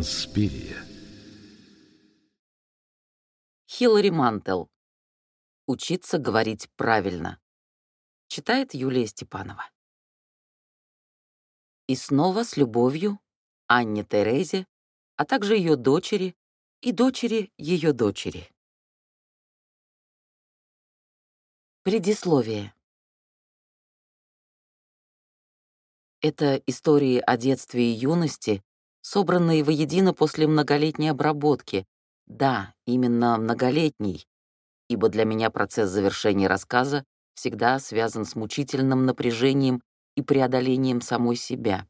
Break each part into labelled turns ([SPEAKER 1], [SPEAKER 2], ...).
[SPEAKER 1] Конспирия.
[SPEAKER 2] Хиллари Мантел. Учиться говорить правильно. Читает Юлия Степанова. И снова с любовью Анне Терезе, а также ее дочери и дочери ее дочери. Предисловие. Это истории о детстве и юности, собранные воедино после многолетней обработки. Да, именно многолетней, ибо для меня процесс завершения рассказа всегда связан с мучительным напряжением и преодолением самой себя.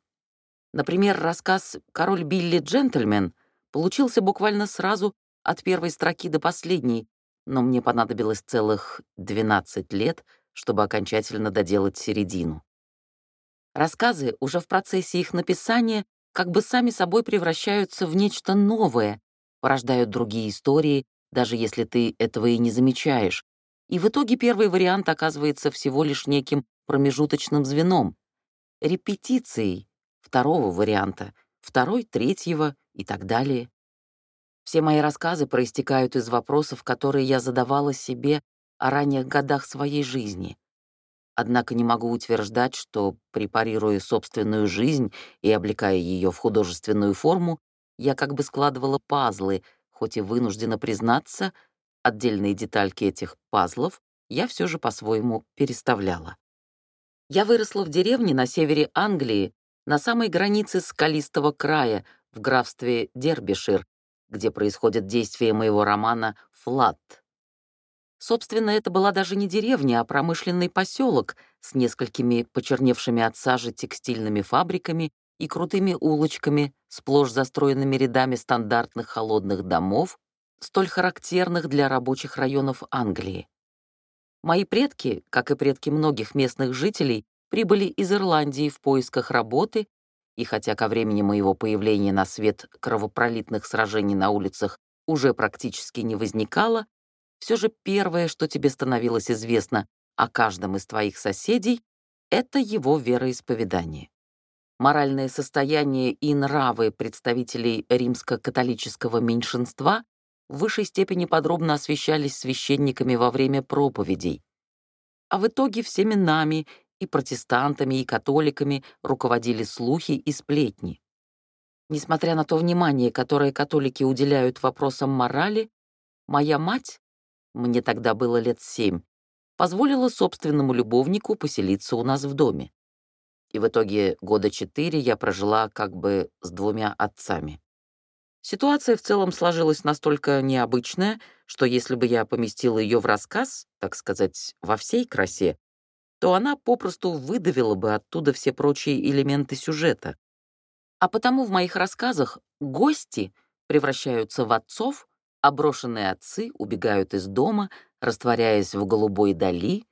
[SPEAKER 2] Например, рассказ «Король Билли Джентльмен» получился буквально сразу от первой строки до последней, но мне понадобилось целых 12 лет, чтобы окончательно доделать середину. Рассказы уже в процессе их написания как бы сами собой превращаются в нечто новое, порождают другие истории, даже если ты этого и не замечаешь. И в итоге первый вариант оказывается всего лишь неким промежуточным звеном, репетицией второго варианта, второй, третьего и так далее. Все мои рассказы проистекают из вопросов, которые я задавала себе о ранних годах своей жизни. Однако не могу утверждать, что, препарируя собственную жизнь и облекая ее в художественную форму, я как бы складывала пазлы, хоть и вынуждена признаться, отдельные детальки этих пазлов я все же по-своему переставляла. Я выросла в деревне на севере Англии, на самой границе скалистого края, в графстве Дербишир, где происходит действие моего романа «Флат», Собственно, это была даже не деревня, а промышленный поселок с несколькими почерневшими от сажи текстильными фабриками и крутыми улочками, сплошь застроенными рядами стандартных холодных домов, столь характерных для рабочих районов Англии. Мои предки, как и предки многих местных жителей, прибыли из Ирландии в поисках работы, и хотя ко времени моего появления на свет кровопролитных сражений на улицах уже практически не возникало, все же первое, что тебе становилось известно о каждом из твоих соседей, это его вероисповедание. Моральное состояние и нравы представителей римско-католического меньшинства в высшей степени подробно освещались священниками во время проповедей. А в итоге всеми нами, и протестантами, и католиками, руководили слухи и сплетни. Несмотря на то внимание, которое католики уделяют вопросам морали, моя мать мне тогда было лет семь, позволила собственному любовнику поселиться у нас в доме. И в итоге года четыре я прожила как бы с двумя отцами. Ситуация в целом сложилась настолько необычная, что если бы я поместила ее в рассказ, так сказать, во всей красе, то она попросту выдавила бы оттуда все прочие элементы сюжета. А потому в моих рассказах гости превращаются в отцов, а брошенные отцы убегают из дома, растворяясь в голубой дали,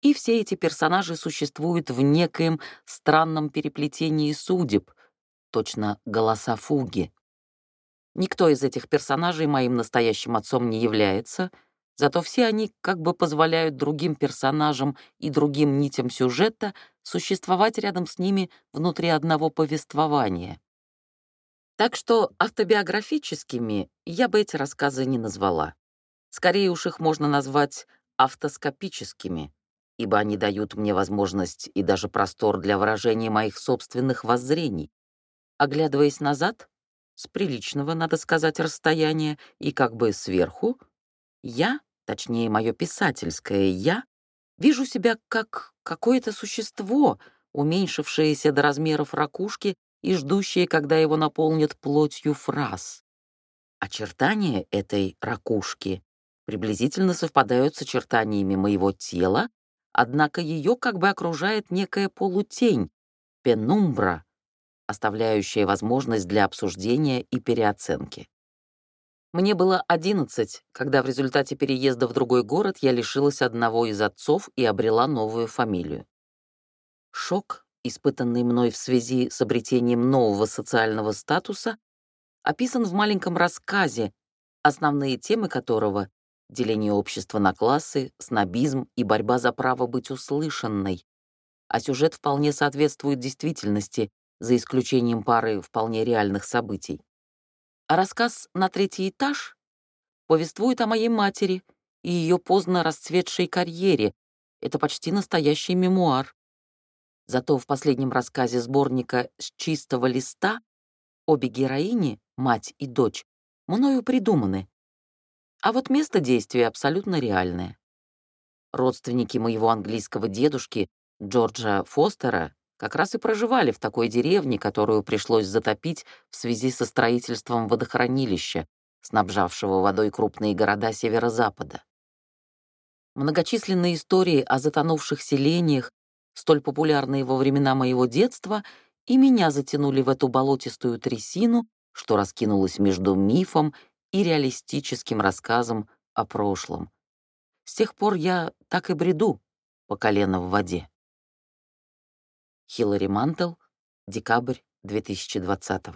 [SPEAKER 2] и все эти персонажи существуют в некоем странном переплетении судеб, точно голоса фуги. Никто из этих персонажей моим настоящим отцом не является, зато все они как бы позволяют другим персонажам и другим нитям сюжета существовать рядом с ними внутри одного повествования. Так что автобиографическими я бы эти рассказы не назвала. Скорее уж их можно назвать автоскопическими, ибо они дают мне возможность и даже простор для выражения моих собственных воззрений. Оглядываясь назад, с приличного, надо сказать, расстояния, и как бы сверху, я, точнее, мое писательское «я», вижу себя как какое-то существо, уменьшившееся до размеров ракушки и ждущие, когда его наполнят плотью фраз. Очертания этой ракушки приблизительно совпадают с очертаниями моего тела, однако ее как бы окружает некая полутень, пенумбра, оставляющая возможность для обсуждения и переоценки. Мне было 11, когда в результате переезда в другой город я лишилась одного из отцов и обрела новую фамилию. Шок испытанный мной в связи с обретением нового социального статуса, описан в маленьком рассказе, основные темы которого — деление общества на классы, снобизм и борьба за право быть услышанной. А сюжет вполне соответствует действительности, за исключением пары вполне реальных событий. А рассказ «На третий этаж» повествует о моей матери и ее поздно расцветшей карьере. Это почти настоящий мемуар. Зато в последнем рассказе сборника «С чистого листа» обе героини, мать и дочь, мною придуманы. А вот место действия абсолютно реальное. Родственники моего английского дедушки, Джорджа Фостера, как раз и проживали в такой деревне, которую пришлось затопить в связи со строительством водохранилища, снабжавшего водой крупные города северо-запада. Многочисленные истории о затонувших селениях, столь популярные во времена моего детства, и меня затянули в эту болотистую трясину, что раскинулась между мифом и реалистическим рассказом о прошлом. С тех пор я так и бреду по колено в воде. Хиллари Мантел, декабрь 2020